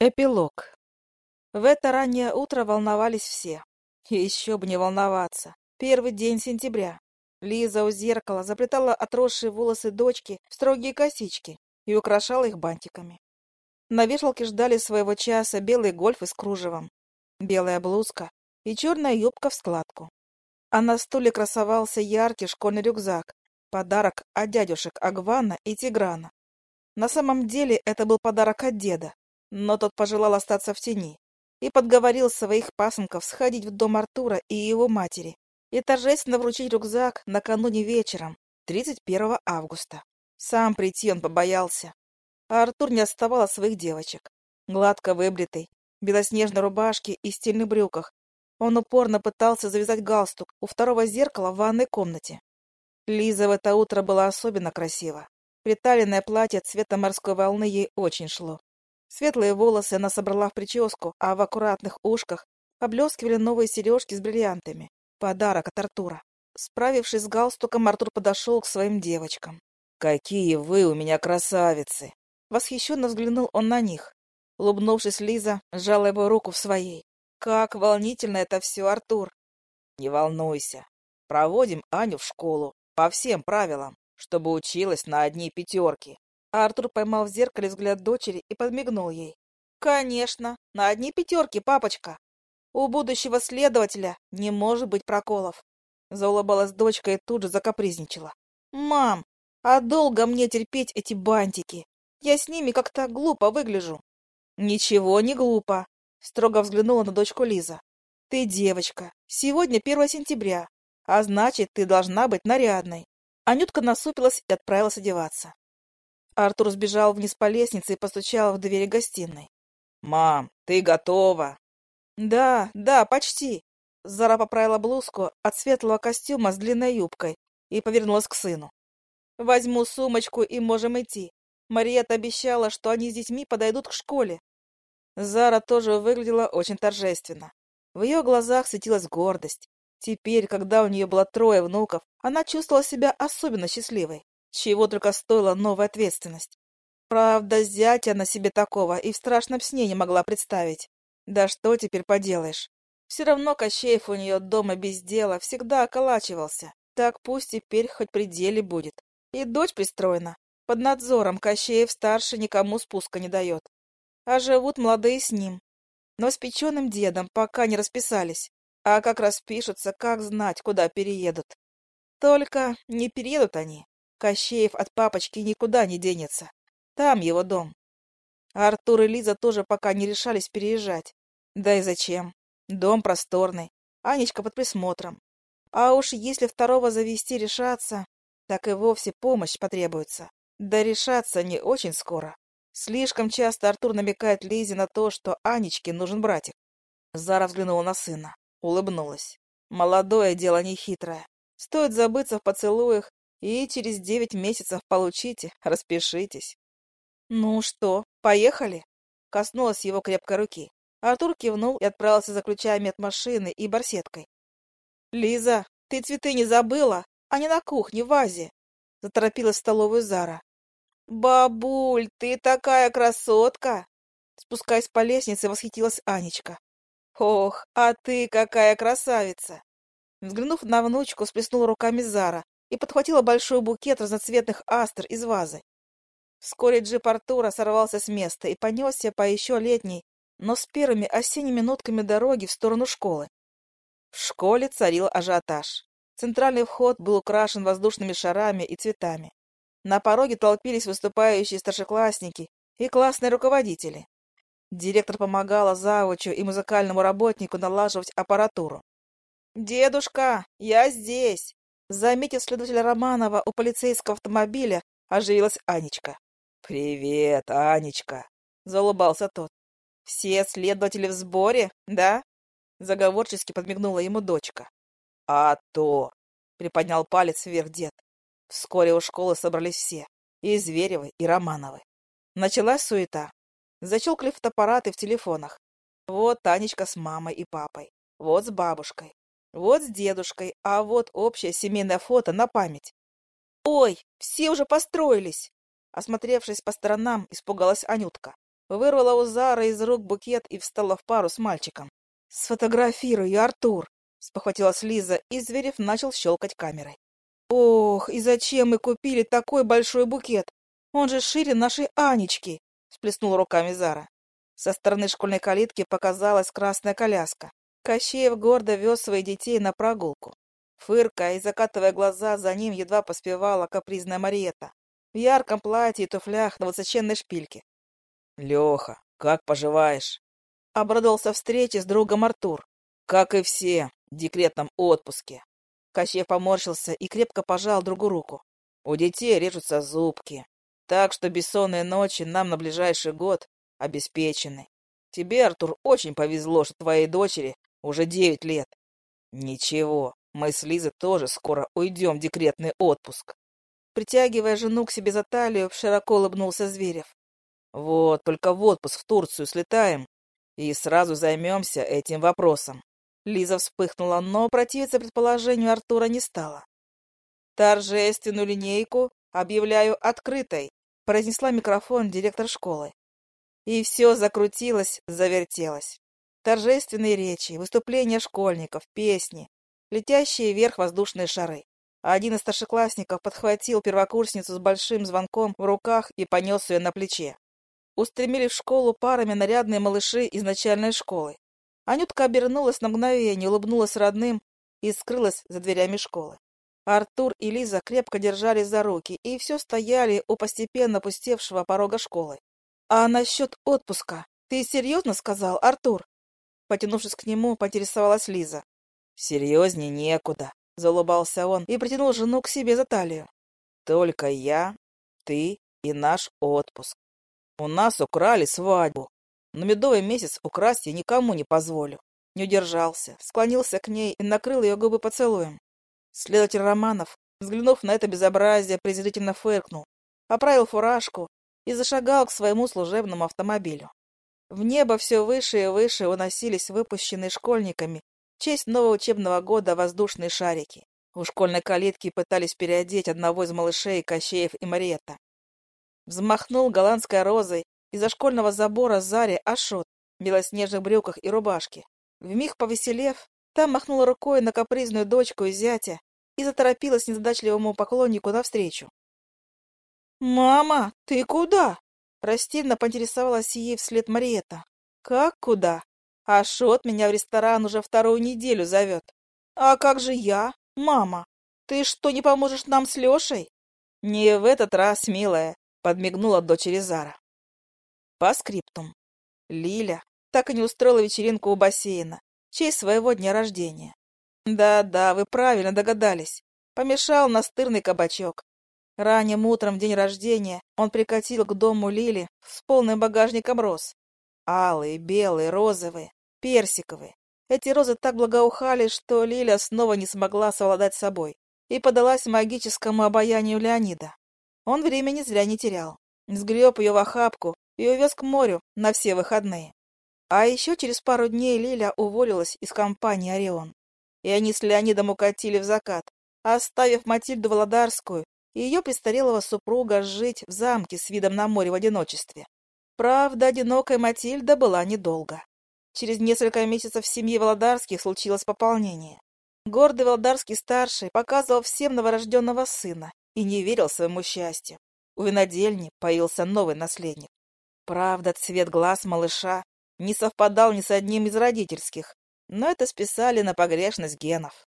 Эпилог. В это раннее утро волновались все. И еще бы не волноваться. Первый день сентября. Лиза у зеркала заплетала отросшие волосы дочки в строгие косички и украшала их бантиками. На вешалке ждали своего часа белые гольфы с кружевом, белая блузка и черная юбка в складку. А на стуле красовался яркий школьный рюкзак, подарок от дядюшек Агвана и Тиграна. На самом деле это был подарок от деда, но тот пожелал остаться в тени и подговорил своих пасынков сходить в дом Артура и его матери и торжественно вручить рюкзак накануне вечером, 31 августа. Сам прийти он побоялся. А Артур не отставал от своих девочек. Гладко выбритый, белоснежной рубашке и стильных брюках, он упорно пытался завязать галстук у второго зеркала в ванной комнате. Лиза в это утро была особенно красива. Приталенное платье цвета морской волны ей очень шло. Светлые волосы она собрала в прическу, а в аккуратных ушках поблескивали новые сережки с бриллиантами. Подарок от Артура. Справившись с галстуком, Артур подошел к своим девочкам. «Какие вы у меня красавицы!» Восхищенно взглянул он на них. Улыбнувшись, Лиза сжала его руку в своей. «Как волнительно это все, Артур!» «Не волнуйся. Проводим Аню в школу. По всем правилам, чтобы училась на одни пятерки. А Артур поймал в зеркале взгляд дочери и подмигнул ей. «Конечно, на одни пятерки, папочка. У будущего следователя не может быть проколов». Заулыбалась дочка и тут же закапризничала. «Мам, а долго мне терпеть эти бантики? Я с ними как-то глупо выгляжу». «Ничего не глупо», — строго взглянула на дочку Лиза. «Ты девочка. Сегодня 1 сентября, а значит, ты должна быть нарядной». Анютка насупилась и отправилась одеваться. Артур сбежал вниз по лестнице и постучал в двери гостиной. «Мам, ты готова?» «Да, да, почти». Зара поправила блузку от светлого костюма с длинной юбкой и повернулась к сыну. «Возьму сумочку и можем идти. Мариетта обещала, что они с детьми подойдут к школе». Зара тоже выглядела очень торжественно. В ее глазах светилась гордость. Теперь, когда у нее было трое внуков, она чувствовала себя особенно счастливой. Чего только стоила новая ответственность. Правда, зятя на себе такого и в страшном сне не могла представить. Да что теперь поделаешь? Все равно Кощеев у нее дома без дела всегда околачивался. Так пусть теперь хоть при деле будет. И дочь пристроена. Под надзором Кощеев-старший никому спуска не дает. А живут молодые с ним. Но с печеным дедом пока не расписались. А как распишутся, как знать, куда переедут. Только не переедут они, Кощеев от папочки никуда не денется. Там его дом. А Артур и Лиза тоже пока не решались переезжать. Да и зачем? Дом просторный, Анечка под присмотром. А уж если второго завести решаться, так и вовсе помощь потребуется. Да решаться не очень скоро. Слишком часто Артур намекает Лизе на то, что Анечке нужен братик. Зара взглянула на сына, улыбнулась. Молодое дело нехитрое. Стоит забыться в поцелуях, и через девять месяцев получите, распишитесь. Ну что, поехали? Коснулась его крепкой руки. Артур кивнул и отправился за ключами от машины и барсеткой. Лиза, ты цветы не забыла? Они на кухне, в вазе. Заторопилась в столовую Зара. Бабуль, ты такая красотка! Спускаясь по лестнице, восхитилась Анечка. Ох, а ты какая красавица! Взглянув на внучку, сплеснула руками Зара и подхватила большой букет разноцветных астр из вазы. Вскоре джип Артура сорвался с места и понесся по еще летней, но с первыми осенними нотками дороги в сторону школы. В школе царил ажиотаж. Центральный вход был украшен воздушными шарами и цветами. На пороге толпились выступающие старшеклассники и классные руководители. Директор помогала завучу и музыкальному работнику налаживать аппаратуру. «Дедушка, я здесь!» Заметив следователя Романова у полицейского автомобиля, оживилась Анечка. «Привет, Анечка!» — заулыбался тот. «Все следователи в сборе, да?» — заговорчески подмигнула ему дочка. «А то!» — приподнял палец вверх дед. Вскоре у школы собрались все, и Зверевы, и Романовы. Началась суета. Защелкали фотоаппараты в телефонах. Вот Танечка с мамой и папой, вот с бабушкой, вот с дедушкой, а вот общее семейное фото на память. «Ой, все уже построились!» Осмотревшись по сторонам, испугалась Анютка. вырвала у Зары из рук букет и встала в пару с мальчиком. «Сфотографируй, Артур!» — спохватилась Лиза, и Зверев начал щелкать камерой. «Ох, и зачем мы купили такой большой букет? Он же шире нашей Анечки!» — сплеснула руками Зара. Со стороны школьной калитки показалась красная коляска. Кощеев гордо вез своих детей на прогулку. Фыркая и закатывая глаза, за ним едва поспевала капризная Мариетта в ярком платье и туфлях на высоченной шпильке. — Леха, как поживаешь? — обрадовался встрече с другом Артур. — Как и все, в декретном отпуске. Кощеев поморщился и крепко пожал другу руку. У детей режутся зубки, так что бессонные ночи нам на ближайший год обеспечены. Тебе, Артур, очень повезло, что твоей дочери уже девять лет. Ничего, мы с Лизой тоже скоро уйдем в декретный отпуск. Притягивая жену к себе за талию, широко улыбнулся Зверев. Вот, только в отпуск в Турцию слетаем и сразу займемся этим вопросом. Лиза вспыхнула, но противиться предположению Артура не стала. Торжественную линейку объявляю открытой, произнесла микрофон директор школы. И все закрутилось, завертелось. Торжественные речи, выступления школьников, песни, летящие вверх воздушные шары. Один из старшеклассников подхватил первокурсницу с большим звонком в руках и понес ее на плече. Устремили в школу парами нарядные малыши из начальной школы. Анютка обернулась на мгновение, улыбнулась родным и скрылась за дверями школы. Артур и Лиза крепко держались за руки и все стояли у постепенно пустевшего порога школы. «А насчет отпуска? Ты серьезно сказал, Артур?» Потянувшись к нему, поинтересовалась Лиза. «Серьезнее некуда», — заулыбался он и притянул жену к себе за талию. «Только я, ты и наш отпуск. У нас украли свадьбу, но медовый месяц украсть я никому не позволю». Не удержался, склонился к ней и накрыл ее губы поцелуем. Следователь Романов, взглянув на это безобразие, презрительно фыркнул, поправил фуражку и зашагал к своему служебному автомобилю. В небо все выше и выше уносились выпущенные школьниками в честь нового учебного года воздушные шарики. У школьной калитки пытались переодеть одного из малышей Кощеев и Мариетта. Взмахнул голландской розой из-за школьного забора Заре Ашот в белоснежных брюках и рубашке. Вмиг повеселев, там махнула рукой на капризную дочку и зятя и заторопилась незадачливому поклоннику навстречу. «Мама, ты куда?» Растерянно поинтересовалась ей вслед Мариетта. «Как куда? Ашот меня в ресторан уже вторую неделю зовет. А как же я, мама? Ты что, не поможешь нам с Лешей?» «Не в этот раз, милая», — подмигнула дочери Зара. По скриптум. Лиля так и не устроила вечеринку у бассейна честь своего дня рождения. Да-да, вы правильно догадались. Помешал настырный кабачок. Ранним утром в день рождения он прикатил к дому Лили с полным багажником роз. Алые, белые, розовые, персиковые. Эти розы так благоухали, что Лиля снова не смогла совладать собой и подалась магическому обаянию Леонида. Он времени зря не терял. Сгреб ее в охапку и увез к морю на все выходные. А еще через пару дней Лиля уволилась из компании «Орион». И они с Леонидом укатили в закат, оставив Матильду Володарскую и ее престарелого супруга жить в замке с видом на море в одиночестве. Правда, одинокая Матильда была недолго. Через несколько месяцев в семье Володарских случилось пополнение. Гордый Володарский-старший показывал всем новорожденного сына и не верил своему счастью. У винодельни появился новый наследник. Правда, цвет глаз малыша не совпадал ни с одним из родительских, но это списали на погрешность генов.